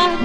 las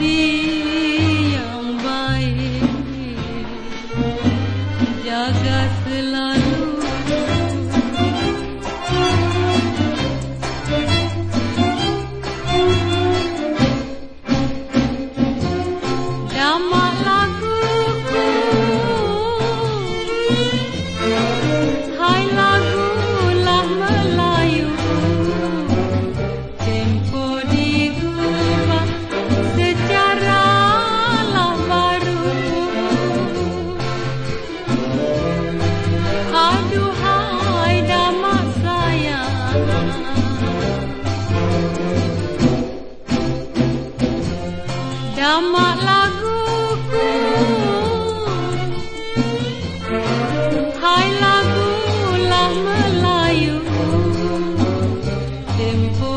be Damak laguku Hai Melayu Tempo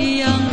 一样。